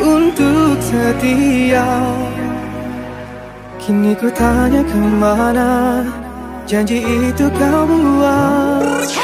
untuk setia. Kini ku tanya kemana Janji itu kau buat.